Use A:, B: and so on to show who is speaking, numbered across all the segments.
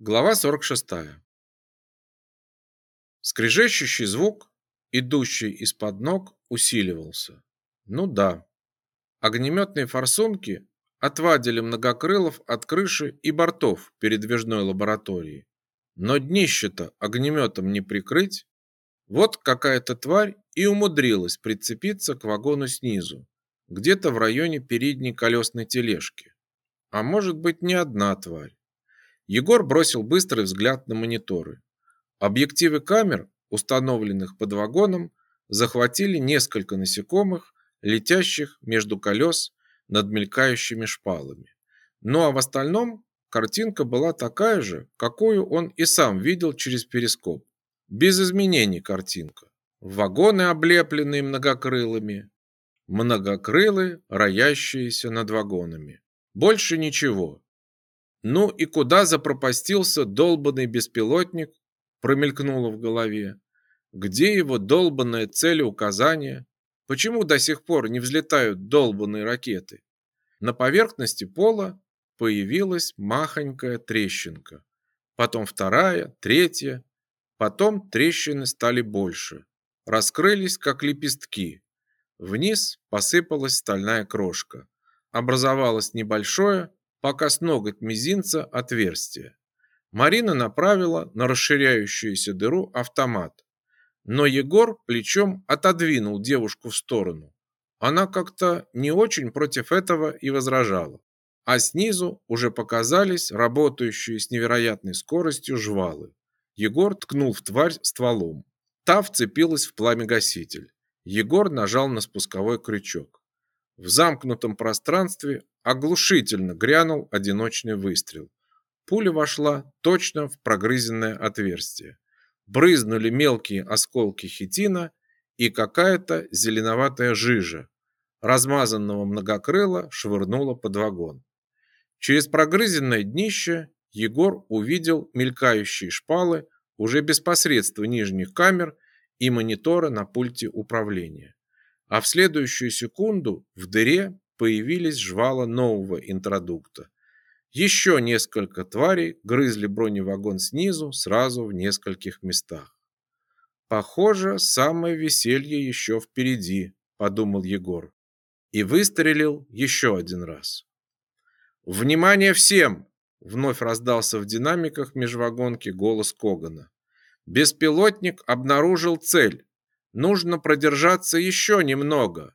A: Глава 46. Скрежещущий звук, идущий из-под ног, усиливался. Ну да. Огнеметные форсунки отвадили многокрылов от крыши и бортов передвижной лаборатории. Но днище-то огнеметом не прикрыть. Вот какая-то тварь и умудрилась прицепиться к вагону снизу, где-то в районе передней колесной тележки. А может быть не одна тварь. Егор бросил быстрый взгляд на мониторы. Объективы камер, установленных под вагоном, захватили несколько насекомых, летящих между колес над мелькающими шпалами. Ну а в остальном картинка была такая же, какую он и сам видел через перископ. Без изменений картинка. Вагоны, облепленные многокрылыми, многокрылы, роящиеся над вагонами. Больше ничего. Ну и куда запропастился долбанный беспилотник, промелькнуло в голове. Где его долбанная цель указания? Почему до сих пор не взлетают долбанные ракеты? На поверхности пола появилась махонькая трещинка. Потом вторая, третья. Потом трещины стали больше. Раскрылись, как лепестки. Вниз посыпалась стальная крошка. Образовалось небольшое, пока с ноготь мизинца отверстие. Марина направила на расширяющуюся дыру автомат. Но Егор плечом отодвинул девушку в сторону. Она как-то не очень против этого и возражала. А снизу уже показались работающие с невероятной скоростью жвалы. Егор ткнул в тварь стволом. Та вцепилась в пламя-гаситель. Егор нажал на спусковой крючок. В замкнутом пространстве оглушительно грянул одиночный выстрел. Пуля вошла точно в прогрызенное отверстие. Брызнули мелкие осколки хитина и какая-то зеленоватая жижа. Размазанного многокрыла швырнула под вагон. Через прогрызенное днище Егор увидел мелькающие шпалы уже без посредства нижних камер и монитора на пульте управления. А в следующую секунду в дыре появились жвала нового интродукта. Еще несколько тварей грызли броневагон снизу сразу в нескольких местах. Похоже, самое веселье еще впереди, подумал Егор и выстрелил еще один раз. Внимание всем! Вновь раздался в динамиках межвагонки голос Когана. Беспилотник обнаружил цель. Нужно продержаться еще немного.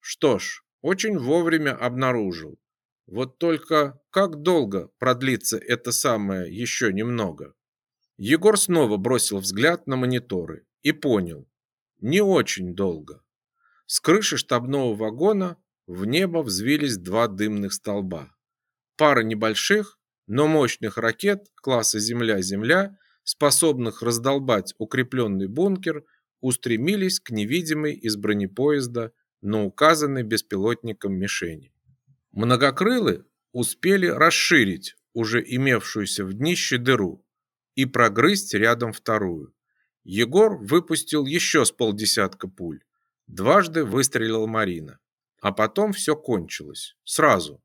A: Что ж, очень вовремя обнаружил. Вот только как долго продлится это самое еще немного? Егор снова бросил взгляд на мониторы и понял. Не очень долго. С крыши штабного вагона в небо взвились два дымных столба. Пара небольших, но мощных ракет класса Земля-Земля, способных раздолбать укрепленный бункер, устремились к невидимой из бронепоезда на указанной беспилотником мишени. Многокрылы успели расширить уже имевшуюся в днище дыру и прогрызть рядом вторую. Егор выпустил еще с полдесятка пуль. Дважды выстрелила Марина. А потом все кончилось. Сразу.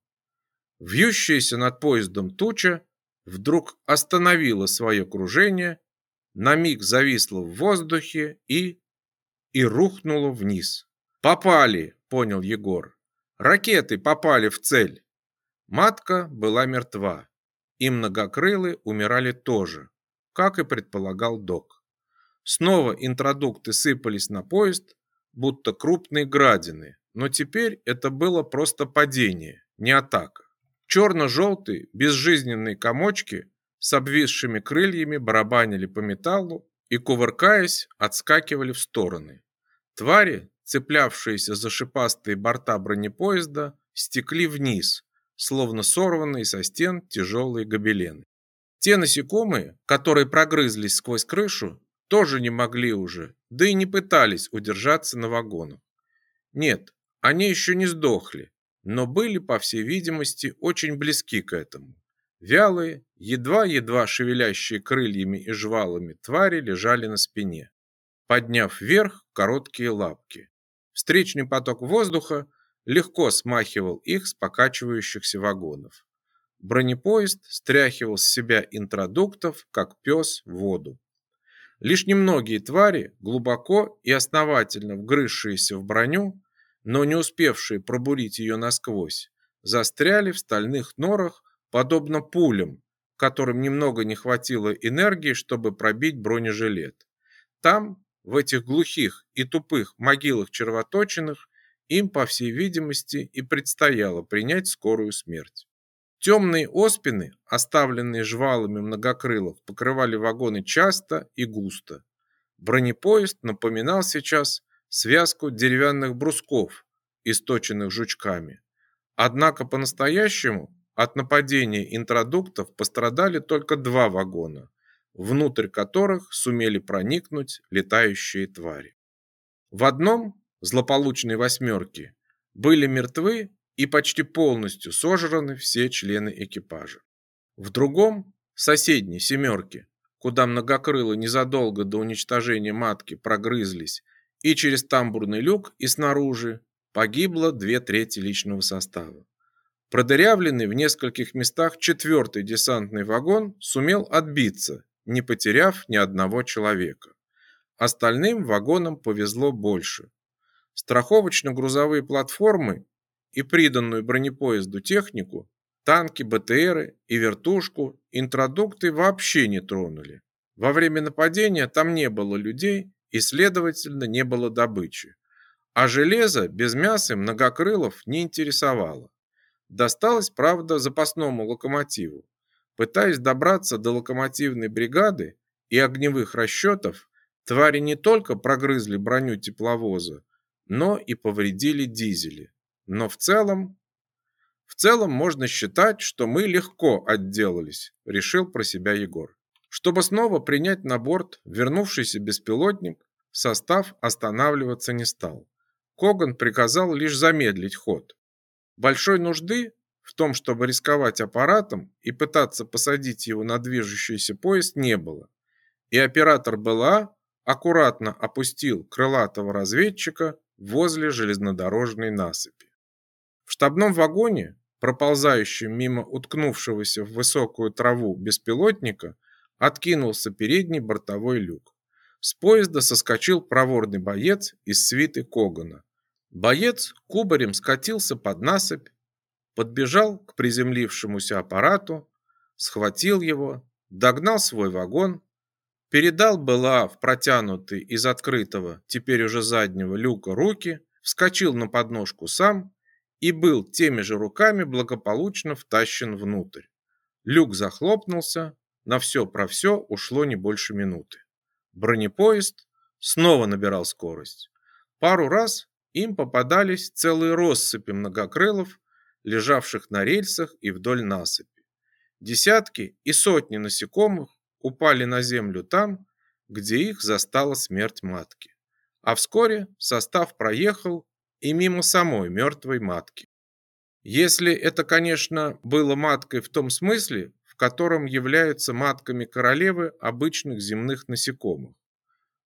A: Вьющаяся над поездом туча вдруг остановила свое кружение, на миг зависла в воздухе и... и рухнула вниз. Попали, понял Егор. Ракеты попали в цель. Матка была мертва, и многокрылы умирали тоже, как и предполагал док. Снова интродукты сыпались на поезд, будто крупные градины, но теперь это было просто падение, не атака. Черно-желтые, безжизненные комочки с обвисшими крыльями барабанили по металлу и, кувыркаясь, отскакивали в стороны. Твари, цеплявшиеся за шипастые борта бронепоезда, стекли вниз, словно сорванные со стен тяжелые гобелены. Те насекомые, которые прогрызлись сквозь крышу, тоже не могли уже, да и не пытались удержаться на вагонах. Нет, они еще не сдохли, но были, по всей видимости, очень близки к этому. Вялые, едва-едва шевелящие крыльями и жвалами твари лежали на спине, подняв вверх короткие лапки. Встречный поток воздуха легко смахивал их с покачивающихся вагонов. бронепоезд стряхивал с себя интродуктов, как пес воду. Лишь немногие твари, глубоко и основательно вгрызшиеся в броню, но не успевшие пробурить ее насквозь, застряли в стальных норах, подобно пулям, которым немного не хватило энергии, чтобы пробить бронежилет. Там, в этих глухих и тупых могилах червоточинах, им, по всей видимости, и предстояло принять скорую смерть. Темные оспины, оставленные жвалами многокрылов, покрывали вагоны часто и густо. Бронепоезд напоминал сейчас связку деревянных брусков, источенных жучками. Однако по-настоящему от нападения интродуктов пострадали только два вагона, внутрь которых сумели проникнуть летающие твари. В одном, злополучной восьмерке, были мертвы и почти полностью сожраны все члены экипажа. В другом, соседней семерке, куда многокрылы незадолго до уничтожения матки прогрызлись и через тамбурный люк, и снаружи, погибло две трети личного состава. Продырявленный в нескольких местах четвертый десантный вагон сумел отбиться, не потеряв ни одного человека. Остальным вагонам повезло больше. Страховочно-грузовые платформы и приданную бронепоезду технику, танки, БТРы и вертушку интродукты вообще не тронули. Во время нападения там не было людей и, следовательно, не было добычи. А железо без мяса многокрылов не интересовало. Досталось, правда, запасному локомотиву. Пытаясь добраться до локомотивной бригады и огневых расчетов, твари не только прогрызли броню тепловоза, но и повредили дизели. Но в целом... В целом можно считать, что мы легко отделались, решил про себя Егор. Чтобы снова принять на борт вернувшийся беспилотник, состав останавливаться не стал. Коган приказал лишь замедлить ход. Большой нужды в том, чтобы рисковать аппаратом и пытаться посадить его на движущийся поезд, не было. И оператор БЛА аккуратно опустил крылатого разведчика возле железнодорожной насыпи. В штабном вагоне, проползающем мимо уткнувшегося в высокую траву беспилотника, откинулся передний бортовой люк. С поезда соскочил проворный боец из свиты Когана. Боец кубарем скатился под насыпь, подбежал к приземлившемуся аппарату, схватил его, догнал свой вагон, передал была в протянутый из открытого, теперь уже заднего люка руки, вскочил на подножку сам и был теми же руками благополучно втащен внутрь. Люк захлопнулся, на все про все ушло не больше минуты. Бронепоезд снова набирал скорость. Пару раз им попадались целые россыпи многокрылов, лежавших на рельсах и вдоль насыпи. Десятки и сотни насекомых упали на землю там, где их застала смерть матки. А вскоре состав проехал и мимо самой мертвой матки. Если это, конечно, было маткой в том смысле, в котором являются матками королевы обычных земных насекомых.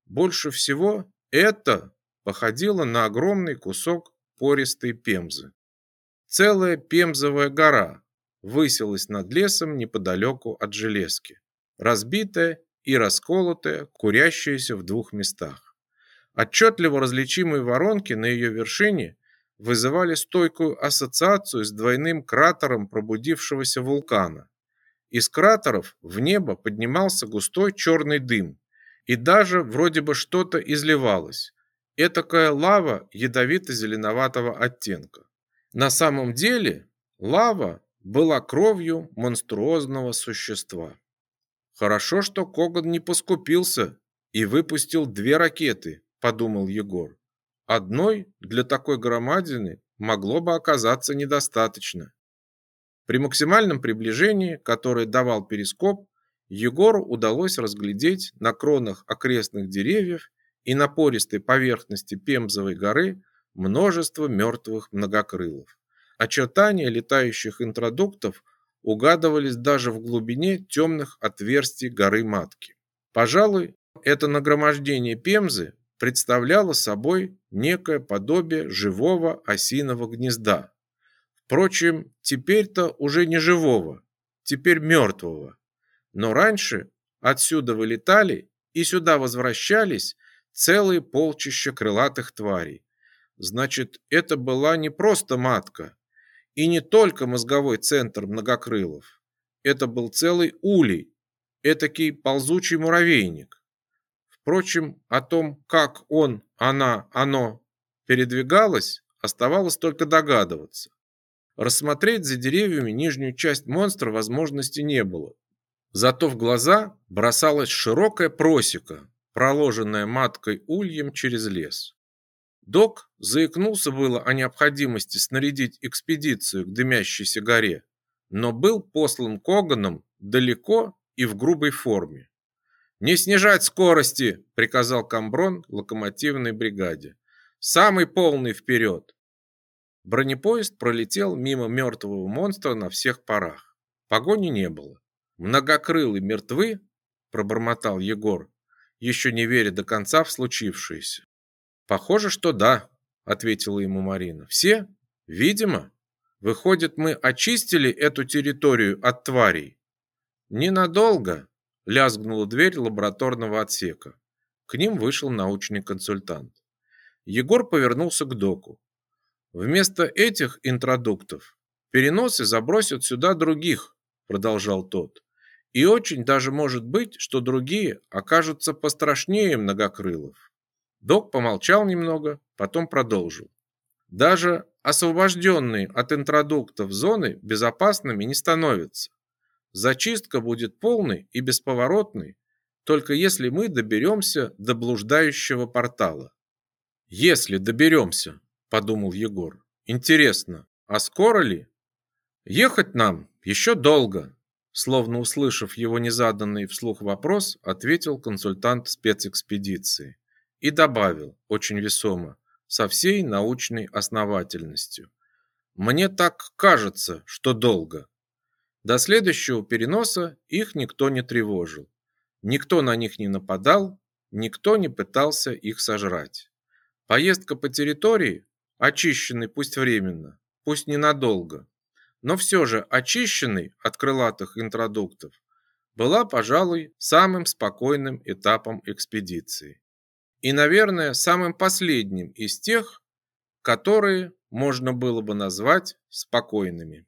A: Больше всего это походило на огромный кусок пористой пемзы. Целая пемзовая гора высилась над лесом неподалеку от железки, разбитая и расколотая, курящаяся в двух местах. Отчетливо различимые воронки на ее вершине вызывали стойкую ассоциацию с двойным кратером пробудившегося вулкана. Из кратеров в небо поднимался густой черный дым, и даже вроде бы что-то изливалось. Этакая лава ядовито-зеленоватого оттенка. На самом деле лава была кровью монструозного существа. Хорошо, что Коган не поскупился и выпустил две ракеты, подумал Егор. Одной для такой громадины могло бы оказаться недостаточно. При максимальном приближении, которое давал перископ, Егору удалось разглядеть на кронах окрестных деревьев и на пористой поверхности Пемзовой горы множество мертвых многокрылов. Очертания летающих интродуктов угадывались даже в глубине темных отверстий горы Матки. Пожалуй, это нагромождение Пемзы представляло собой некое подобие живого осиного гнезда. Впрочем, теперь-то уже не живого, теперь мертвого. Но раньше отсюда вылетали и сюда возвращались целые полчища крылатых тварей. Значит, это была не просто матка и не только мозговой центр многокрылов. Это был целый улей, этакий ползучий муравейник. Впрочем, о том, как он, она, оно передвигалось, оставалось только догадываться. Рассмотреть за деревьями нижнюю часть монстра возможности не было. Зато в глаза бросалась широкая просека, проложенная маткой ульем через лес. Док заикнулся было о необходимости снарядить экспедицию к дымящейся горе, но был послан Коганом далеко и в грубой форме. «Не снижать скорости!» – приказал Камброн локомотивной бригаде. «Самый полный вперед!» Бронепоезд пролетел мимо мертвого монстра на всех парах. Погони не было. «Многокрылый мертвы?» – пробормотал Егор, еще не веря до конца в случившееся. Похоже, что да, ответила ему Марина. Все? Видимо. Выходит, мы очистили эту территорию от тварей. Ненадолго, лязгнула дверь лабораторного отсека. К ним вышел научный консультант. Егор повернулся к доку. Вместо этих интродуктов переносы забросят сюда других, продолжал тот. И очень даже может быть, что другие окажутся пострашнее многокрылов. Док помолчал немного, потом продолжил. Даже освобожденные от интродуктов зоны безопасными не становятся. Зачистка будет полной и бесповоротной, только если мы доберемся до блуждающего портала. Если доберемся, подумал Егор. Интересно, а скоро ли? Ехать нам еще долго, словно услышав его незаданный вслух вопрос, ответил консультант спецэкспедиции и добавил очень весомо, со всей научной основательностью. Мне так кажется, что долго. До следующего переноса их никто не тревожил. Никто на них не нападал, никто не пытался их сожрать. Поездка по территории, очищенной пусть временно, пусть ненадолго, но все же очищенной от крылатых интродуктов, была, пожалуй, самым спокойным этапом экспедиции и, наверное, самым последним из тех, которые можно было бы назвать спокойными.